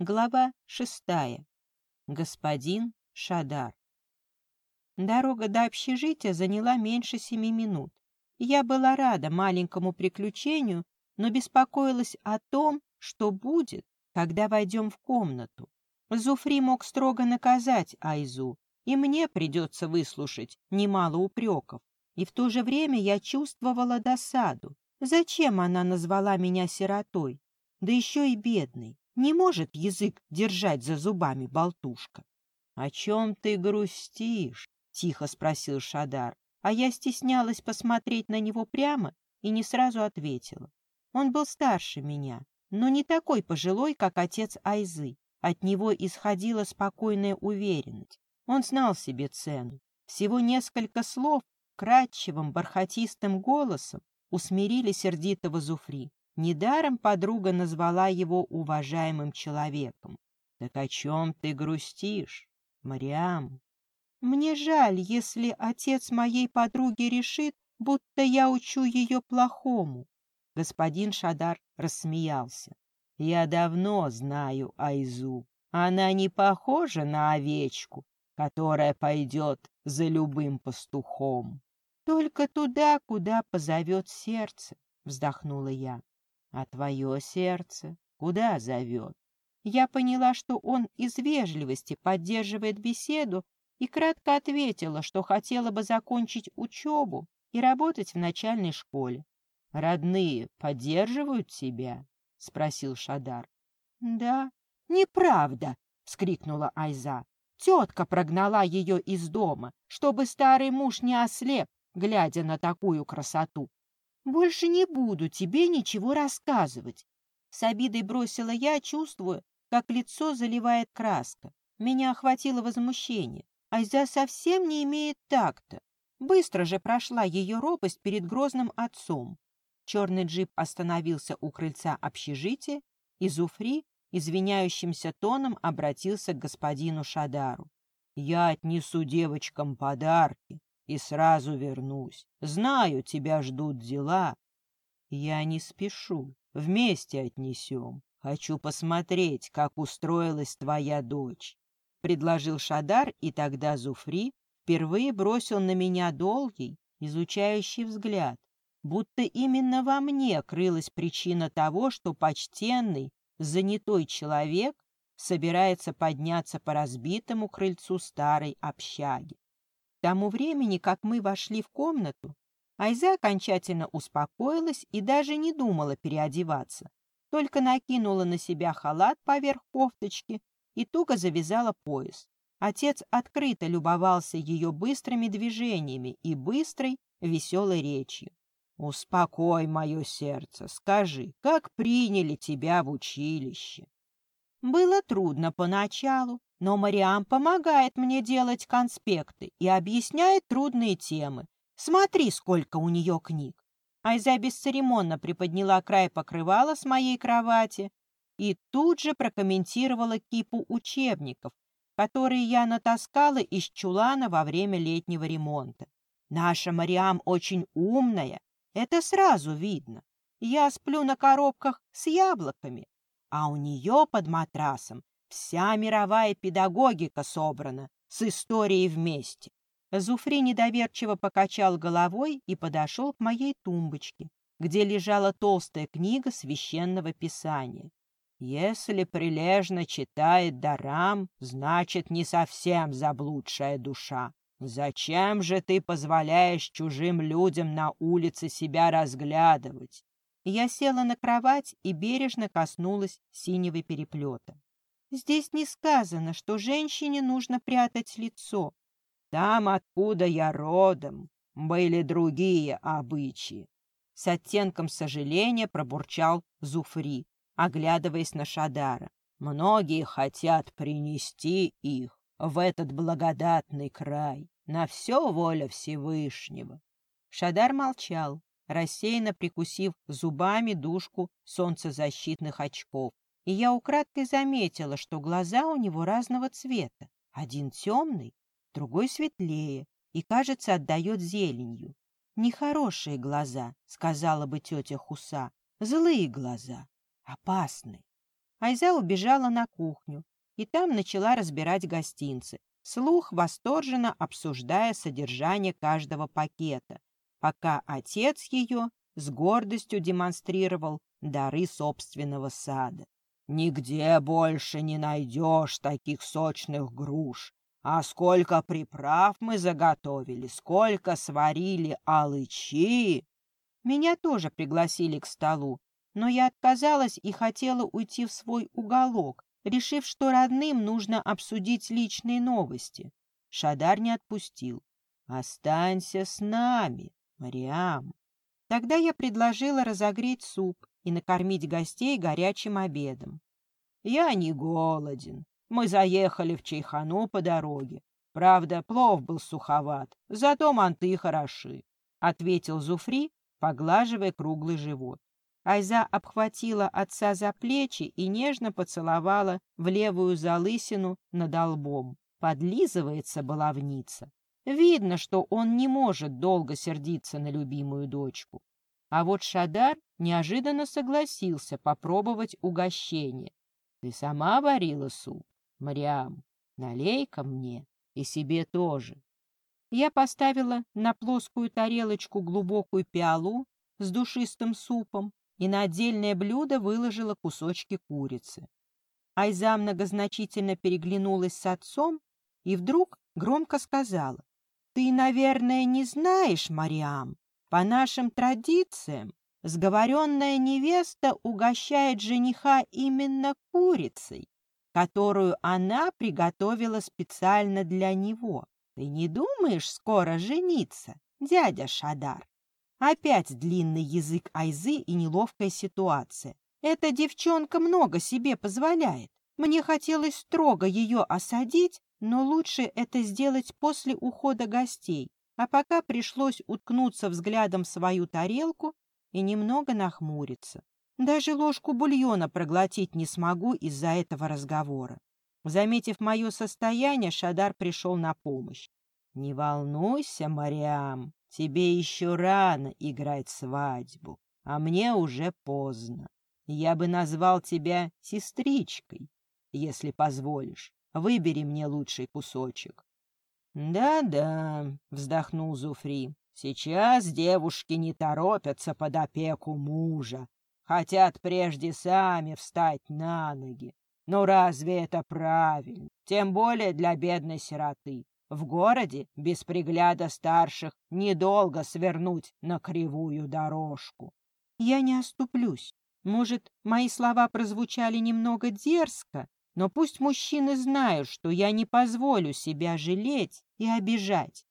Глава шестая. Господин Шадар. Дорога до общежития заняла меньше семи минут. Я была рада маленькому приключению, но беспокоилась о том, что будет, когда войдем в комнату. Зуфри мог строго наказать Айзу, и мне придется выслушать немало упреков. И в то же время я чувствовала досаду. Зачем она назвала меня сиротой? Да еще и бедной. Не может язык держать за зубами болтушка. — О чем ты грустишь? — тихо спросил Шадар, а я стеснялась посмотреть на него прямо и не сразу ответила. Он был старше меня, но не такой пожилой, как отец Айзы. От него исходила спокойная уверенность. Он знал себе цену. Всего несколько слов кратчевым бархатистым голосом усмирили сердитого Зуфри. Недаром подруга назвала его уважаемым человеком. Так о чем ты грустишь, Мариам? Мне жаль, если отец моей подруги решит, будто я учу ее плохому. Господин Шадар рассмеялся. Я давно знаю Айзу. Она не похожа на овечку, которая пойдет за любым пастухом. Только туда, куда позовет сердце, вздохнула я. А твое сердце куда зовет? Я поняла, что он из вежливости поддерживает беседу и кратко ответила, что хотела бы закончить учебу и работать в начальной школе. «Родные поддерживают тебя?» — спросил Шадар. «Да». «Неправда!» — скрикнула Айза. Тетка прогнала ее из дома, чтобы старый муж не ослеп, глядя на такую красоту. Больше не буду тебе ничего рассказывать. С обидой бросила я, чувствуя, как лицо заливает краска. Меня охватило возмущение. Айза совсем не имеет такта. Быстро же прошла ее робость перед грозным отцом. Черный джип остановился у крыльца общежития, и Зуфри извиняющимся тоном обратился к господину Шадару. «Я отнесу девочкам подарки и сразу вернусь. Знаю, тебя ждут дела. Я не спешу, вместе отнесем. Хочу посмотреть, как устроилась твоя дочь. Предложил Шадар, и тогда Зуфри впервые бросил на меня долгий, изучающий взгляд, будто именно во мне крылась причина того, что почтенный, занятой человек собирается подняться по разбитому крыльцу старой общаги. К тому времени, как мы вошли в комнату, Айза окончательно успокоилась и даже не думала переодеваться, только накинула на себя халат поверх кофточки и туго завязала пояс. Отец открыто любовался ее быстрыми движениями и быстрой, веселой речью. «Успокой мое сердце, скажи, как приняли тебя в училище?» Было трудно поначалу, но Мариам помогает мне делать конспекты и объясняет трудные темы. Смотри, сколько у нее книг. Айза бесцеремонно приподняла край покрывала с моей кровати и тут же прокомментировала кипу учебников, которые я натаскала из чулана во время летнего ремонта. Наша Мариам очень умная, это сразу видно. Я сплю на коробках с яблоками, а у нее под матрасом Вся мировая педагогика собрана, с историей вместе. Зуфри недоверчиво покачал головой и подошел к моей тумбочке, где лежала толстая книга священного писания. Если прилежно читает Дарам, значит, не совсем заблудшая душа. Зачем же ты позволяешь чужим людям на улице себя разглядывать? Я села на кровать и бережно коснулась синего переплета. Здесь не сказано, что женщине нужно прятать лицо. Там, откуда я родом, были другие обычаи. С оттенком сожаления пробурчал Зуфри, оглядываясь на Шадара. Многие хотят принести их в этот благодатный край. На все воля Всевышнего. Шадар молчал, рассеянно прикусив зубами дужку солнцезащитных очков и я украдкой заметила, что глаза у него разного цвета. Один темный, другой светлее и, кажется, отдает зеленью. Нехорошие глаза, сказала бы тетя Хуса, злые глаза, опасные. Айза убежала на кухню и там начала разбирать гостинцы, слух восторженно обсуждая содержание каждого пакета, пока отец ее с гордостью демонстрировал дары собственного сада. «Нигде больше не найдешь таких сочных груш. А сколько приправ мы заготовили, сколько сварили алычи!» Меня тоже пригласили к столу, но я отказалась и хотела уйти в свой уголок, решив, что родным нужно обсудить личные новости. Шадар не отпустил. «Останься с нами, Мариам». Тогда я предложила разогреть суп и накормить гостей горячим обедом. «Я не голоден. Мы заехали в Чайхану по дороге. Правда, плов был суховат, зато манты хороши», — ответил Зуфри, поглаживая круглый живот. Айза обхватила отца за плечи и нежно поцеловала в левую залысину над лбом. Подлизывается баловница. Видно, что он не может долго сердиться на любимую дочку. А вот Шадар неожиданно согласился попробовать угощение. Ты сама варила суп, Мариам? Налей-ка мне и себе тоже. Я поставила на плоскую тарелочку глубокую пиалу с душистым супом и на отдельное блюдо выложила кусочки курицы. Айза многозначительно переглянулась с отцом и вдруг громко сказала, «Ты, наверное, не знаешь, Мариам, по нашим традициям сговоренная невеста угощает жениха именно курицей, которую она приготовила специально для него. Ты не думаешь скоро жениться, дядя Шадар? Опять длинный язык Айзы и неловкая ситуация. Эта девчонка много себе позволяет. Мне хотелось строго ее осадить, но лучше это сделать после ухода гостей, а пока пришлось уткнуться взглядом в свою тарелку и немного нахмуриться. Даже ложку бульона проглотить не смогу из-за этого разговора. Заметив мое состояние, Шадар пришел на помощь. «Не волнуйся, Мариам, тебе еще рано играть свадьбу, а мне уже поздно. Я бы назвал тебя сестричкой, если позволишь. Выбери мне лучший кусочек». «Да-да», — вздохнул Зуфри, — «сейчас девушки не торопятся под опеку мужа, хотят прежде сами встать на ноги. Но разве это правильно? Тем более для бедной сироты. В городе без пригляда старших недолго свернуть на кривую дорожку. Я не оступлюсь. Может, мои слова прозвучали немного дерзко, но пусть мужчины знают, что я не позволю себя жалеть и обижать.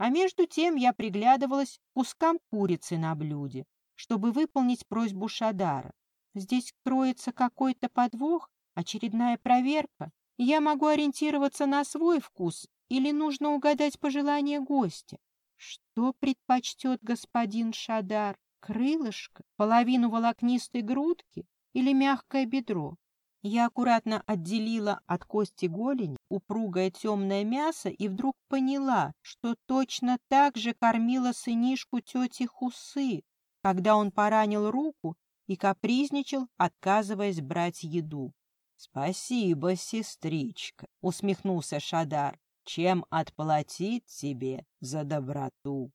А между тем я приглядывалась к кускам курицы на блюде, чтобы выполнить просьбу Шадара. Здесь кроется какой-то подвох, очередная проверка. Я могу ориентироваться на свой вкус или нужно угадать пожелание гостя? Что предпочтет господин Шадар? Крылышко, половину волокнистой грудки или мягкое бедро? Я аккуратно отделила от кости голени упругое темное мясо и вдруг поняла, что точно так же кормила сынишку тети Хусы, когда он поранил руку и капризничал, отказываясь брать еду. — Спасибо, сестричка, — усмехнулся Шадар чем отплатить тебе за доброту.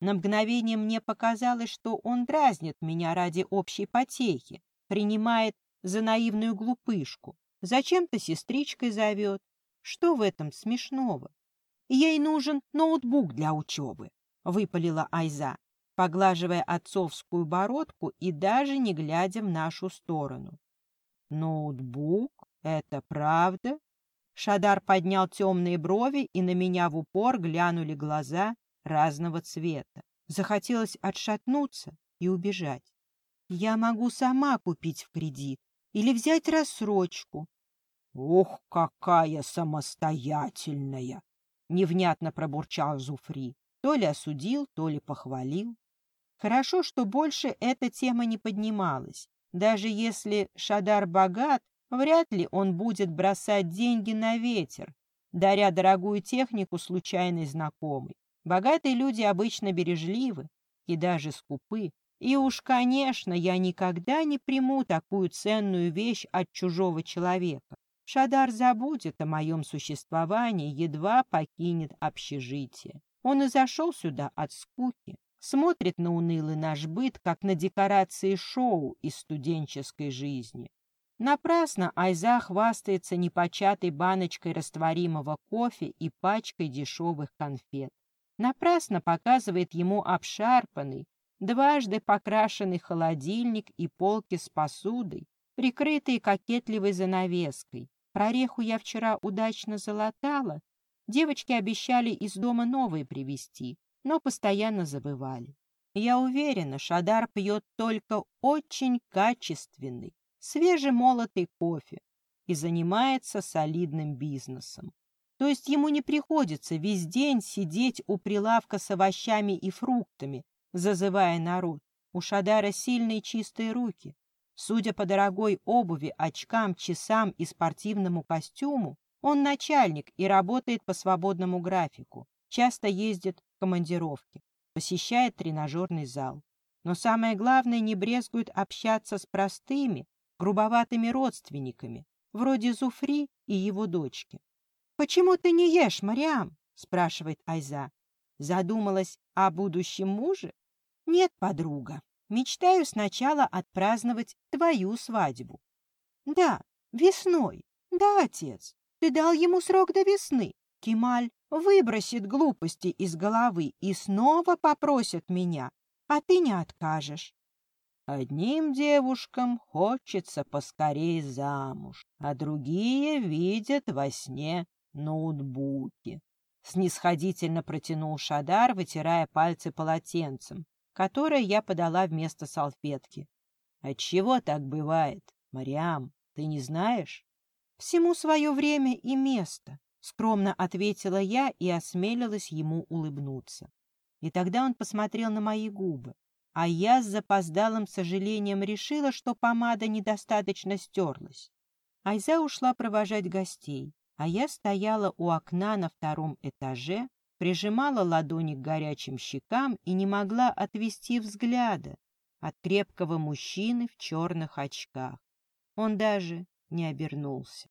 На мгновение мне показалось, что он дразнит меня ради общей потехи, принимает за наивную глупышку, зачем-то сестричкой зовет. Что в этом смешного? Ей нужен ноутбук для учебы, — выпалила Айза, поглаживая отцовскую бородку и даже не глядя в нашу сторону. Ноутбук? Это правда? Шадар поднял темные брови, и на меня в упор глянули глаза разного цвета. Захотелось отшатнуться и убежать. Я могу сама купить в кредит или взять рассрочку. Ох, какая самостоятельная! Невнятно пробурчал Зуфри. То ли осудил, то ли похвалил. Хорошо, что больше эта тема не поднималась. Даже если Шадар богат, Вряд ли он будет бросать деньги на ветер, даря дорогую технику случайной знакомой. Богатые люди обычно бережливы и даже скупы. И уж, конечно, я никогда не приму такую ценную вещь от чужого человека. Шадар забудет о моем существовании, едва покинет общежитие. Он и зашел сюда от скуки, смотрит на унылый наш быт, как на декорации шоу из студенческой жизни. Напрасно Айза хвастается непочатой баночкой растворимого кофе и пачкой дешевых конфет. Напрасно показывает ему обшарпанный, дважды покрашенный холодильник и полки с посудой, прикрытые кокетливой занавеской. Прореху я вчера удачно залатала. Девочки обещали из дома новые привезти, но постоянно забывали. Я уверена, Шадар пьет только очень качественный, свежемолотый кофе и занимается солидным бизнесом. То есть ему не приходится весь день сидеть у прилавка с овощами и фруктами, зазывая народ. У Шадара сильные чистые руки. Судя по дорогой обуви, очкам, часам и спортивному костюму, он начальник и работает по свободному графику, часто ездит в командировки, посещает тренажерный зал. Но самое главное, не брезгует общаться с простыми, грубоватыми родственниками, вроде Зуфри и его дочки. «Почему ты не ешь, Мариам?» — спрашивает Айза. Задумалась о будущем муже? Нет, подруга, Мечтаю сначала отпраздновать твою свадьбу. Да, весной. Да, отец. Ты дал ему срок до весны. Кемаль выбросит глупости из головы и снова попросит меня, а ты не откажешь. Одним девушкам хочется поскорее замуж, а другие видят во сне ноутбуки. Снисходительно протянул Шадар, вытирая пальцы полотенцем, которое я подала вместо салфетки. Отчего так бывает, Мариам, ты не знаешь? Всему свое время и место, скромно ответила я и осмелилась ему улыбнуться. И тогда он посмотрел на мои губы, а я с запоздалым сожалением решила, что помада недостаточно стерлась. Айза ушла провожать гостей, а я стояла у окна на втором этаже, прижимала ладони к горячим щекам и не могла отвести взгляда от крепкого мужчины в черных очках. Он даже не обернулся.